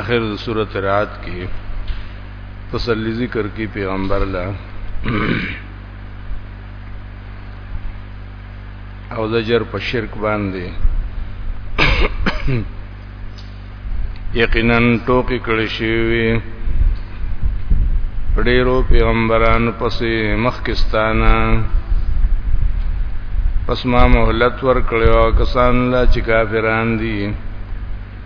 اخر د سورته رات کې تسلی ذکر کې پیغمبر لا او زجر په شرک باندې یقینا ټوکی کړی شوی ډیرو پیغمبرانو پسې مخکستانه پس ما مهلت ورکړو کسان لا چې کافران دي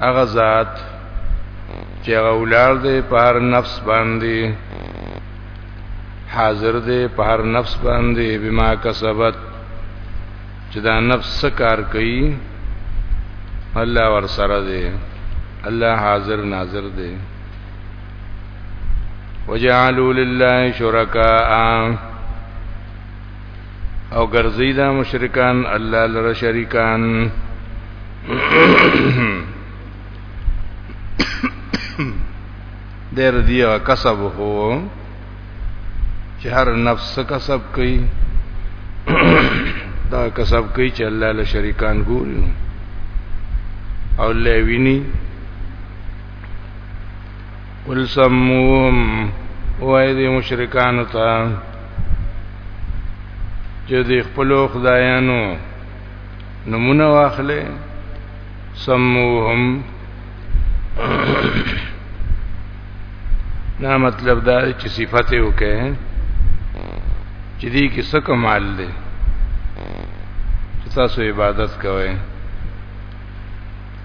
هغه ذات چې هغه ولار دی په هر نفس باندې حاضر دی په هر نفس باندې بما کسبت چې دا نفس کار کوي الله ور سره دی الله حاضر ناظر دی وجعلوا لله شرکاء او ګرځي دا مشرکان الله لره شریکان دیر دی کسب هو چې هر نفس کسب کوي دا کسب کوي چې الله له شریکان ګوري او لویني قل سموهم وای دی مشرکانو ته چې د خپل خدایانو نمونه واخلې سموهم دا مطلب دا چې صفات یې وکړي چې دې کې څه کمال دی چې تاسو عبادت کوئ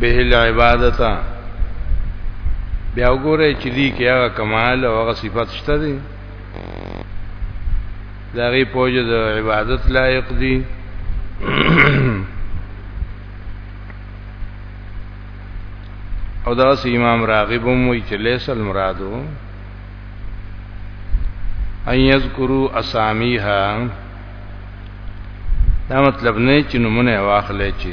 به العبادت بیا وګوره چې دې کې هغه کمال او هغه صفات شته دي دا غي پوجا د عبادت لایق دي او دا سی امام راغب هم وی چې لیس المرادو ان یذکروا اسامیها دا مطلب نه چې نمونه واخلې چې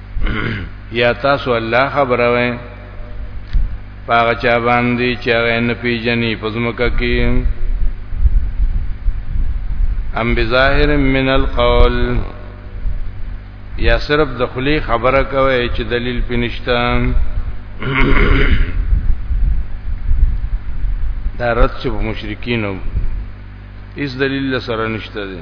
یا تاسو الله خبره وای پاغه چا باندې چې هغه نه پیژني پزمکه کې ام بظاهر من القول یا صرف د خلی خبره کوي چې دلیل پینشته دا رد چې مشرکین هیڅ دلیل سره نشته دي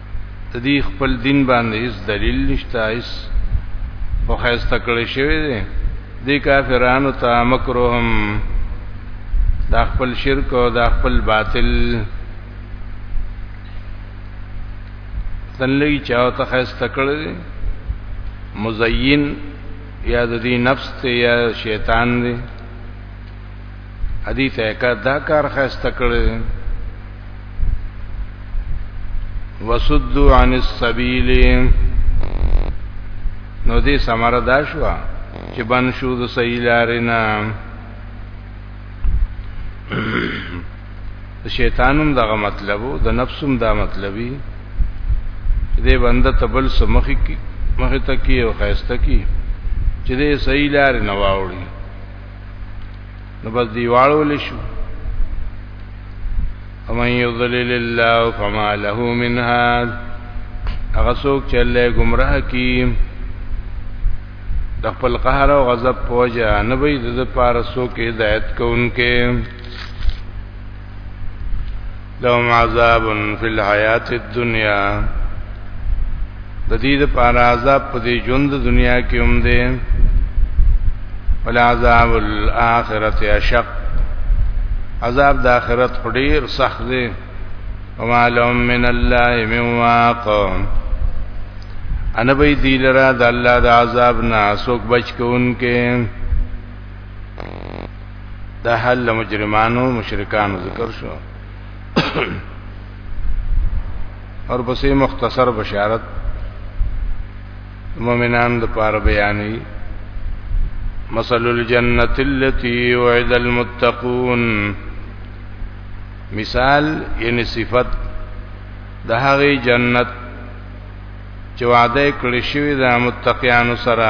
د دې خپل دین باندې هیڅ دلیل نشته هیڅ خو خیسته کړی شوی دی د کافرانو ته مکرهم دا خپل شرک او دا خپل باطل تنلګي چاو ته خیسته کړی دی مزین یا د دې نفس ته یا شیطان دی ادي ته کا دا کار خسته کړي وسدوا عن السبيل نو دې سمره دا شو چې بن شو د صحیح لارې نه شیطانم دغه مطلبو د نفسم دا مطلبي دې بنده تبل سمخي کی مخه تکي او خيسته کی چې دې صحیح لارې نه واوړي نو بس دیوالو لشو ومن يضلل الله فما له من هاد هغه څوک چې الله گمراه کی د خپل قهر او غضب پوجا نه وي د پاره څوک هدایت کوونکې لهم عذاب فی الحیات الدنیا د دې د پاره عذاب په دې ژوند دنیا کې هم دی ولعذاب الاخرته اشق عذاب د آخرت ډیر سخت دی وما لهم من الله من واق انا بی دی لرا د الله د عذاب نه سوک بچ کوونکې دا حل مجرمانو مشرکانو ذکر شو اور پسې مختصر بشارت مؤمنان د پار بیانې مثل الجنه التي وعد المتقون مثال یعنی صفت د هغه جنت چې وعده کړی شوی د متقینو سره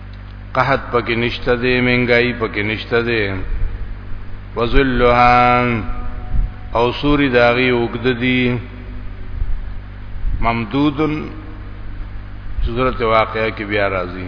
قحط پکې نشته دی مهنګای پکې نشته دی وذلها او سوري داغي وګد دي ممدودن صورت واقعه کې بیا راځي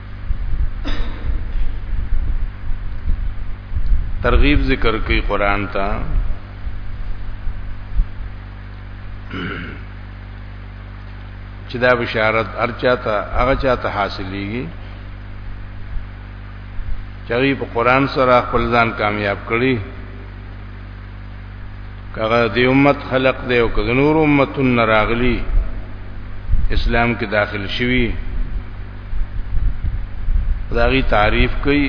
ترغیب ذکر کوي قران ته چې دا بشارت ارچا ته هغه چا ته حاصلېږي چې په قران سره خپل ځان کامیاب کړي کغه دی امت خلق دی او کغه نور امتون نراغلی اسلام کې داخل شوی داغي تعریف کوي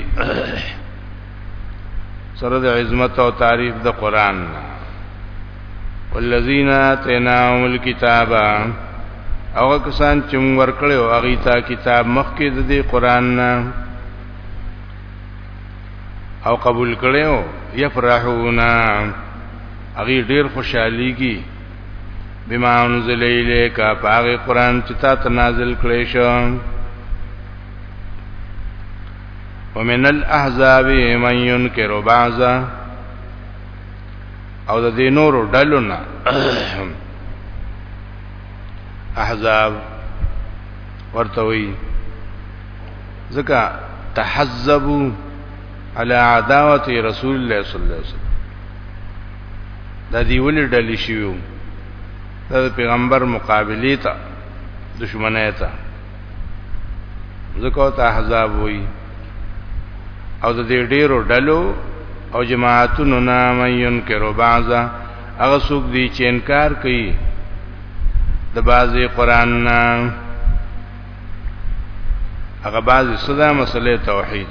سره د عظمت او تعریف د قران والذین آتیناهم الكتاب او کسان چې موږ ورکړو هغه ته کتاب مخکې د دې قران نه او قبول کړو یفرحون اغي ډیر خوشحاليږي بما انزل الیک پاغه قران چې تا ته نازل کړی شو ومن الاحزاب من ينكر بعضا او د دې نورو ډلو نه احزاب ورته وی ځکه تحزبوا على عداوت رسول الله صلی الله علیه وسلم دا دی ولې ډلې شیو دا پیغمبر مقابله ته دشمنه ته ځکه ته احزاب وای او د دې ډیرو ډلو او جماعتونو نام ينکر بعضا هغه څوک دي چې انکار کوي د بعضي قران نه هغه بعض صدا مسله توحید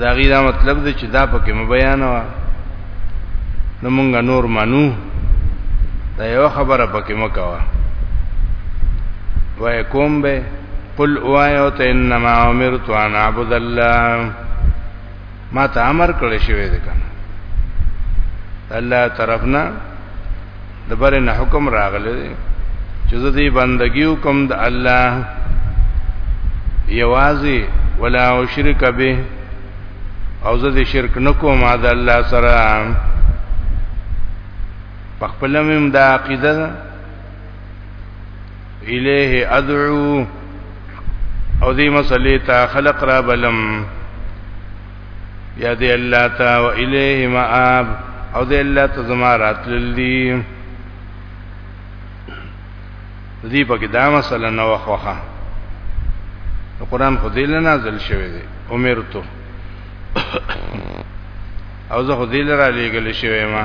دا غي دا مطلب دی چې دا پکې مې بیان و نو مونږ نور مانو دا یو خبره پکې مکوا وای کوم به قل اوایو ته انما امرت ان اعبد الله ما ته امر کړی شوی دی کنه الله طرفنا د بره نه حکم راغلی دی چې زه دې بندګیو کوم د الله یوازې ولا شرک به او زه دې شرک نکوم د الله سره په خپل مم د عقیده الیه ادعو او دې مسلې ته خلق را بلم بیا دی الله تا و الیه مآب او دی الله ته زما راتلل دي دې په کې دا مسله نو خوخه قرآن خو دې نازل شوی دی امرتو او زه خو دې لرا لېګل شوی ما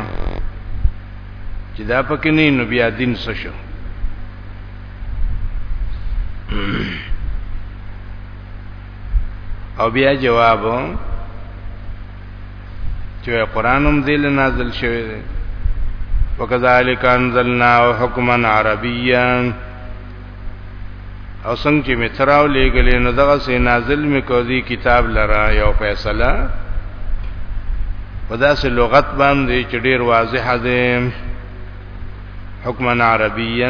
چې دا پکې نه نو بیا دین څه شو او بیا جواب چې قران هم دل نازل شوی دی وکذالک انزلنا حکما عربیا او څنګه چې متراو لګلې نو دغه سي نازل مې کو دی کتاب لرا یو فیصله په داسې لغت باندې چې ډیر واضح دی حکما عربیا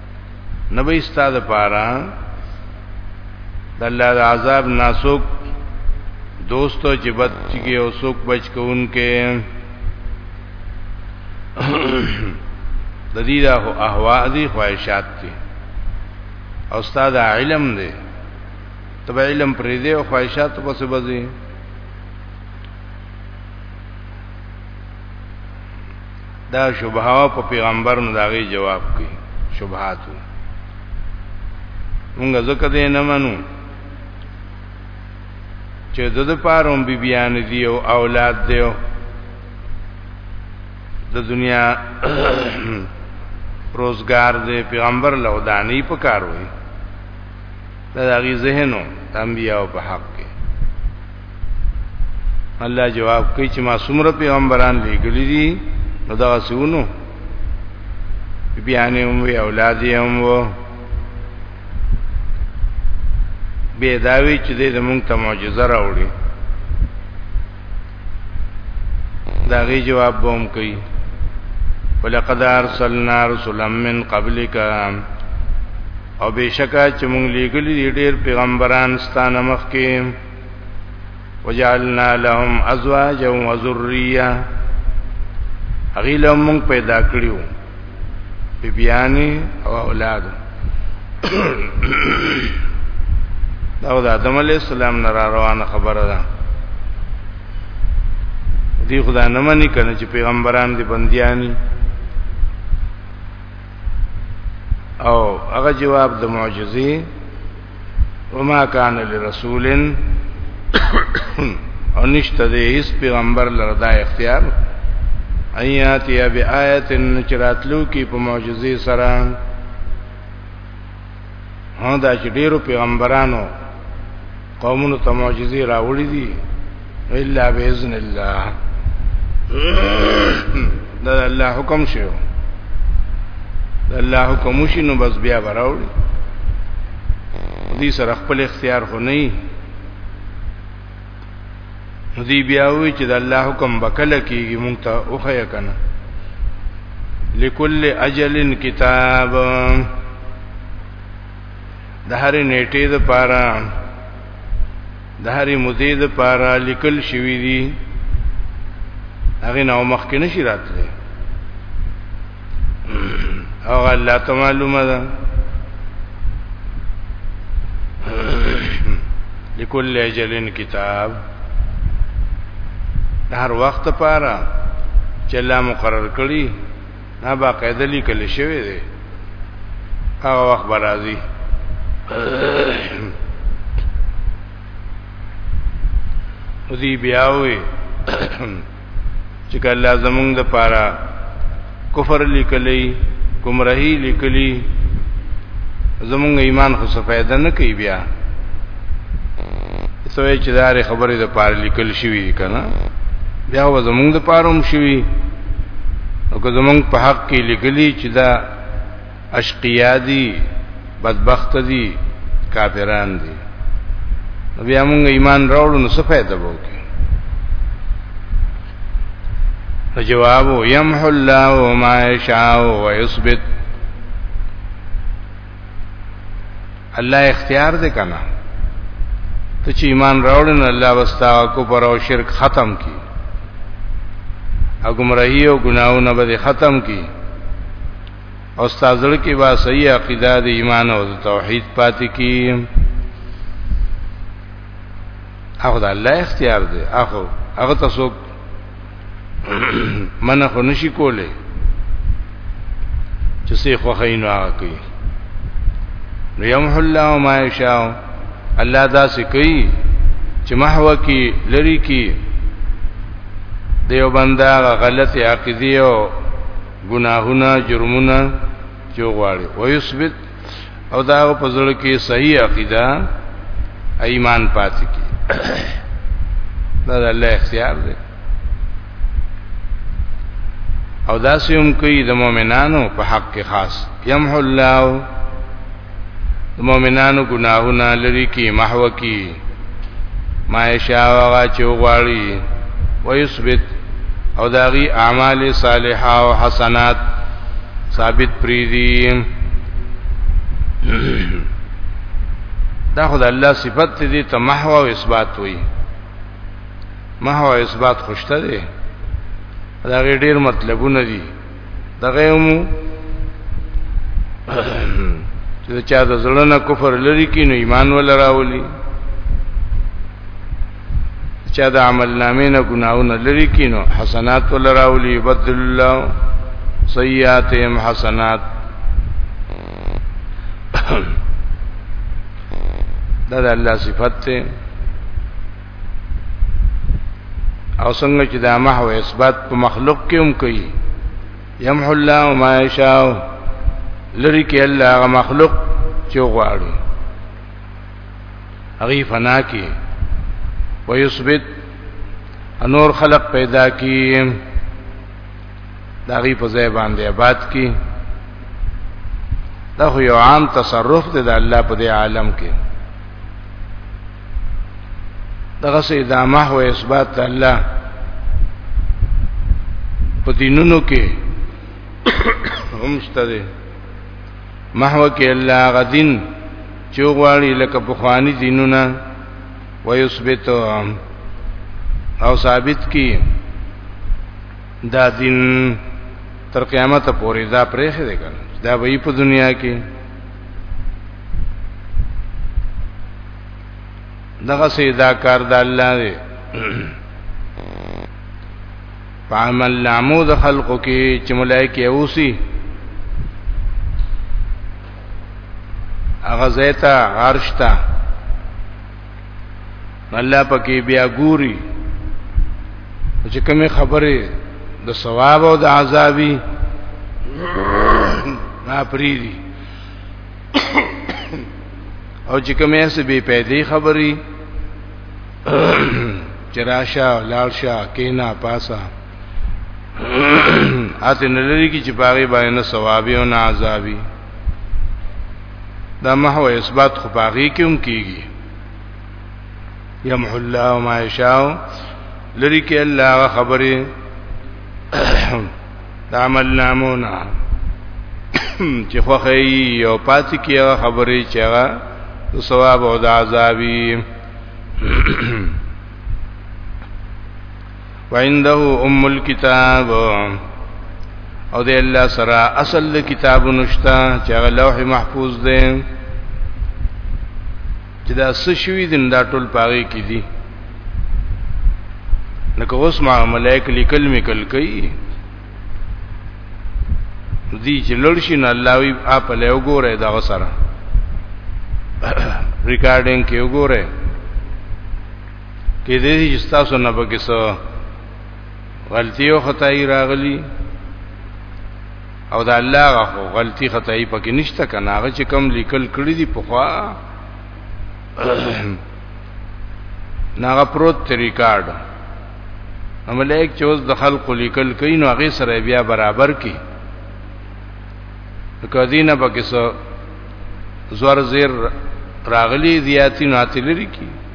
نه به استاد پاره د الله د عذاب ناسوک دوستو چې بد چګي او سوک بچ کوونکې د دې د احوا دي خواهشات دي او استاد علم دی تب علم پرې دی او خواهشات په څه بځي دا شبهه په پیغمبر نو داغي جواب کوي شبهات موږ ځکه دې نه منو چې د د پاروم بی بیان دی او اولاد دی د دنیا روزگار دی پیغمبر له دانی په کار وي دا غي ذهنو انبیاء په حق الله جواب کوي چې ما څومره پیغمبران لېږلي دي نو دا سونو بیانې هم وی اولاد یې هم وو به داوی چې دې زمونږ ته معجزه راوړي دا غي جواب بوم کوي ولقد ارسلنا رسلا من قبلک او بشکا چې مونږ لېګلې ډېر پیغمبران ستانه مخکې وجعلنا لهم ازواجا وذريه هغه له مونږ پیدا کړیو بیبیانی او اولاد دا د آدم علی السلام نه را روانه خبره ده دی خدا نه منی کنه چې پیغمبران دی بندیانی او هغه جواب د معجزې وما کان لرسول او نشته دې هیڅ پیغمبر لره دا اختیار ایات یا بیاات نچراتلو کی په معجزې سره هدا چې ډیرو پیغمبرانو قومونو ته معجزې راوړې دي الا باذن الله دا الله حکم شو دا الله حکم شنو بس بیا براوړي دې سره خپل اختیار خو نه نو دی بیا وی چې د الله حکم بکله کیږي مونږ ته اوخه کنه لکل اجل کتاب د هر نیټه د پاره د هرې مودې د پاره لیکل شوی دی هغه نو مخکې نشي راتلی او الله ته معلومه ده لكل اجل کتاب هر وخت پاره چې الله مقرر کړی نه با قاعده لیکل شوی دی هغه وخت برازي ودی بیا وی چې کله زمونږ د پاره کفر لیکلی گمراهی لیکلی زمونږ ایمان خو څه فائدہ نه کوي بیا سوې چې دا خبرې د پاره لیکل شوې دي کنه بیا و زمونږ د پاره هم شوې او که زمونږ په حق کې لیکلي چې دا اشقیا دي بدبخت دي کافران دي بیا موږ ایمان راوړو نو څه فائدہ وکړي جواب یمحو الله ما یشاء و یثبت الله اختیار دې کنه ته چې ایمان راوړل الله واستا کو پر او شرک ختم کی او گمراهی او گناهونه به ختم کی او استاد لکه با صحیح عقیده د ایمان او توحید پاتې کی هغه د الله اختیار دی هغه هغه تاسو من خو نشي کوله چې سي خو خینو هغه کوي نو يمحو الله ما يشاء الله دا سې کوي چې محو کی لری کی دیو بندا غلط عقیده او گناهونه جرمونه چې غواړي ويثبت او دا په زړه کې صحیح عقیده ایمان پاتې کی دا د الله اختیار دی او دا سیم کوي د مؤمنانو په حق کې خاص یمح الله د مؤمنانو ګناهونه لري کی محو کی ما یشاء هغه چې غواړي ويثبت او داغي اعمال صالحه او حسنات ثابت پریدي دا خدای الله صفت دي ته محو او اثبات وي محو او اثبات خوشته دي دا ډیر مطلبونه دي دغه مو چې چا د زړه کفر لري کې نو ایمان ول راولي چا د عمل نامې نه ګناونه لري کې نو حسنات ول راولي بدل الله سیئاتهم حسنات دا د الله صفت ته او څنګه چې دا محو اثبات په مخلوق کې هم کوي يمحو الله ما يشاء لری کې الله هغه مخلوق چې غواړي هغه فنا کې ويثبت انور خلق پیدا کی دا غي په ځای باندې آباد کی دا خو یو عام تصرف دی د الله په دې عالم کې دغه سي دا محو اثبات الله په دینونو کې هم ستده محو کې الله غدین چوغواړي لکه په خواني دینونه ويثبت او ثابت کی دا دین تر قیامت پورې دا پرېخه دی کنه دا وی په دنیا کې دغه سیدا کار د الله دی په عمل نامو د خلقو کې چې ملائکه اوسي هغه زیتا عرش ته الله پکې بیا ګوري چې کومه خبره د ثواب او د عذابي ما پریری او چې کومه څه به پیدا خبري چراشا لالشا کینا پاسا اته نلری کی چې پاره باندې ثوابي او عذابي دا محو اثبات خو باغی کې هم کیږي یمحو الله ما یشاء لری کې الله خبره دا عمل نامونه چې خوخی یو پات کې هغه خبره چې هغه ثواب او د عذابي وعنده ام الكتاب او د الله سره اصل د کتاب نشتا چې هغه لوح محفوظ دی چې دا څه شوی دین دا ټول پاره کې دي لکه اوس ما ملائک لیکل میکل کوي دی چې لړشي نه الله وی اپ له وګوره دا سره ریکارډینګ کې وګوره کې دې چې تاسو نه پکې سو غلطي او خدای راغلی او دا الله غو غلطي خدای پکې نشته کنه هغه چې کم لیکل کړی دی په خوا ناغه پروت ریکارډ املیک چې اوس د خلکو لیکل کوي نو هغه سره بیا برابر کی کدینه پکې سو زور زیر راغلی زیاتی ناتلری کی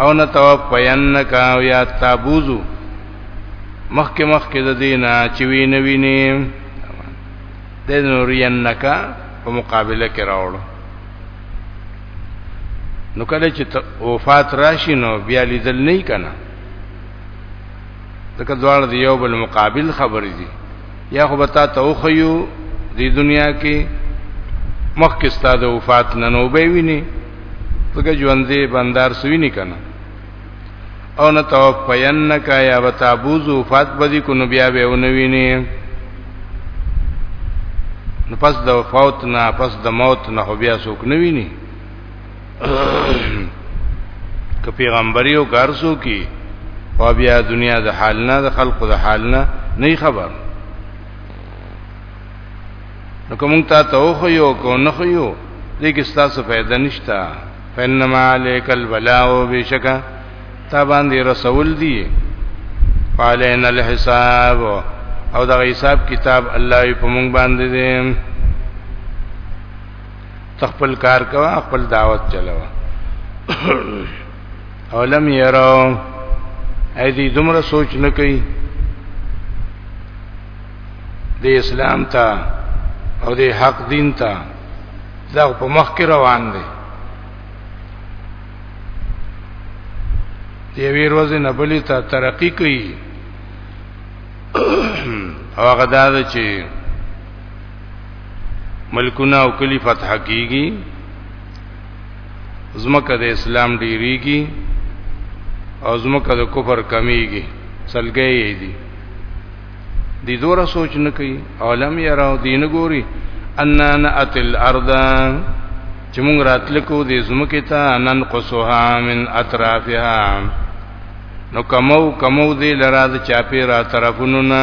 او نه توفینک او یا تابوزو مخک مخک د دینا چې وی نه ویني د نورینک په مقابله کې راوړو نو کله چې وفات راشي نو بیا لیدل نه کنا ځکه دواړه د یو بل مقابل خبرې دي یا خو بتا ته وخیو د دنیا کې مخکې ستاسو وفات نه نو به ویني ځکه ژوندې بندار سوي نه کنه او نه توفینک یا وتابوز وفات بدی کو نو بیا به ونویني نو پس د فوت نه پس د موت نه بیا څوک نه ویني که پیغمبري او کارسو کی او بیا دنیا د حال نه د خلقو د حال نه نه خبر نو کوم ته تو خو یو کو نه خو یو دې کې ستاسو فائدہ نشتا فنما علیک البلاء بشکا تا باندې رسول دی قالین الحساب او دا حساب کتاب الله په مونږ باندې دی تخپل کار کوا خپل دعوت چلاوا اولم یرو اې دې دومره سوچ نه کوي د اسلام ته او د حق دین ته دا په مخ کې روان دي دی ویر وزن بلی ته ترقی کوي او هغه دا چې ملکونه او کلی فتح کیږي زمکه د اسلام ډیریږي او زمکه د کفر کمیږي سلګي یې دي دي دوره سوچ نه کوي عالم یې راو دین ګوري ان نات الارض چې موږ راتلکو د زمکه ته انن قصها من اطرافها نو کمو کمو دې لرا د چاپی را طرفونو نه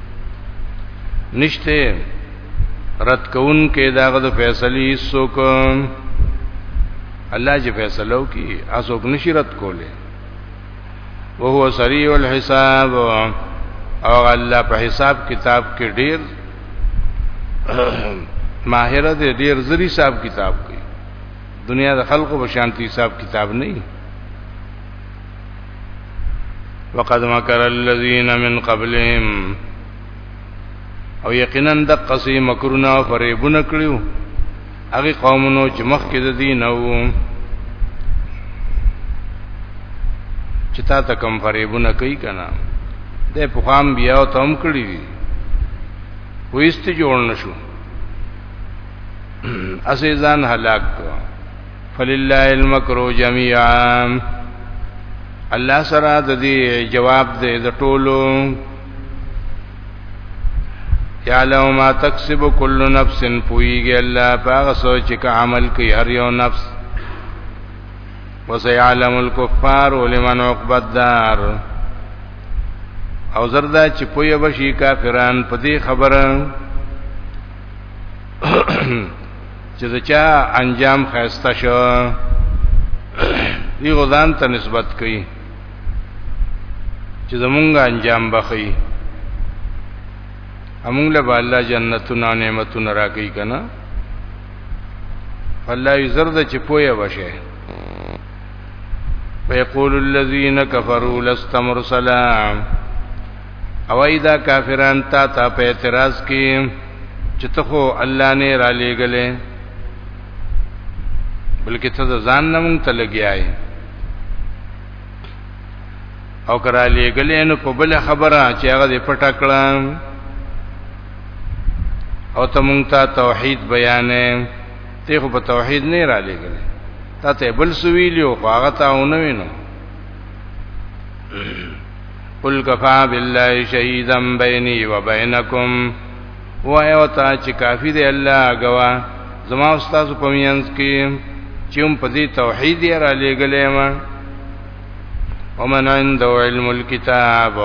نشته رد کون کې داغه د فیصله سوک الله چې فیصله وکي اسوک نشي رد کوله او هو سریع الحساب او الله په حساب کتاب کې ډیر ماهر دی ډیر زری حساب کتاب کوي دنیا د خلقو په شانتي حساب کتاب نه وقد مکر الذین من قبلهم او یقینا د قصې مکرونه او فریبونه کړیو هغه قومونو چې مخکې د دین او چې تا ته کم فریبونه کوي کنه د پخام بیا او تم کړی دي وېست جوړ نشو اسې ځان هلاک کړو فلله المکر جميعا الله سره د دې جواب دې د ټولو یعلم ما تکسب کل نفس پویږي الله پاغه سوچ کا عمل کوي هر یو نفس وسيعلم الكفار لمن عقب الدار او زردا چې پوی بشي کافران په دې خبره چې د چا انجام خسته شو دی غزان ته نسبت کوي چې زمونږ انجام بخي امونږ له الله جنتونه نعمتونه راکې کنا الله یې زرد چې پوهه وشه فیقول الذین کفروا لست مرسلا او ایدا کافران تا ته په اعتراض کې چې ته خو الله نه را لېګلې بلکې ته ځان نه مونږ ته لګیاي او کرا لېګلې نو په بل خبره چې هغه دې پټه کړه او ته مونږ ته توحید بیانې ته خو په توحید نه را لېګلې تا ته بل سویلیو خو هغه تاونه وینو قل کفا بالله شهیدا بیني وبینکم و ایو تا چې کافی دی الله غوا زما استاد په مینس کې چې هم په دې توحید یې را لېګلې ما ومن عنده علم الكتاب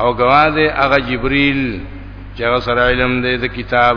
او غوا دې هغه جبرئیل چې هغه سره علم دې د کتاب